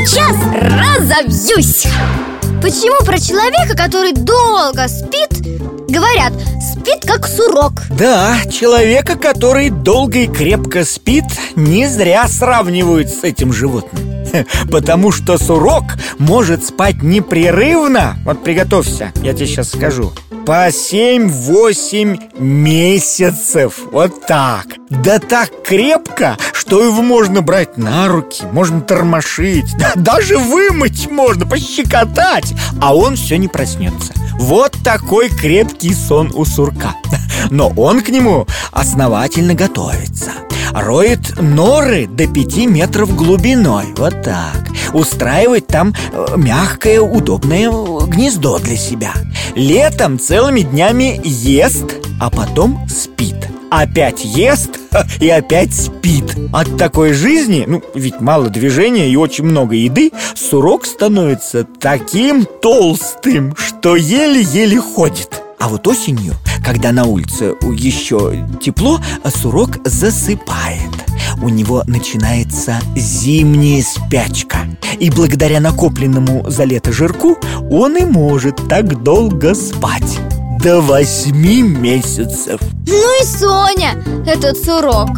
разобьюсь. Почему про человека, который долго спит, говорят, спит как сурок? Да, человека, который долго и крепко спит, не зря сравнивают с этим животным. Потому что сурок может спать непрерывно. Вот приготовься, я тебе сейчас скажу. По 7-8 месяцев. Вот так. Да так крепко, что его можно брать на руки Можно тормошить Даже вымыть можно, пощекотать А он все не проснется Вот такой крепкий сон у сурка Но он к нему основательно готовится. Роет норы до 5 метров глубиной. Вот так. Устраивает там э, мягкое, удобное гнездо для себя. Летом целыми днями ест, а потом спит. Опять ест и опять спит. От такой жизни, ну, ведь мало движения и очень много еды Сурок становится таким толстым, что еле-еле ходит. А вот осенью, когда на улице еще тепло, сурок засыпает. У него начинается зимняя спячка. И благодаря накопленному за лето жирку он и может так долго спать. До восьми месяцев. Ну и Соня, этот сурок.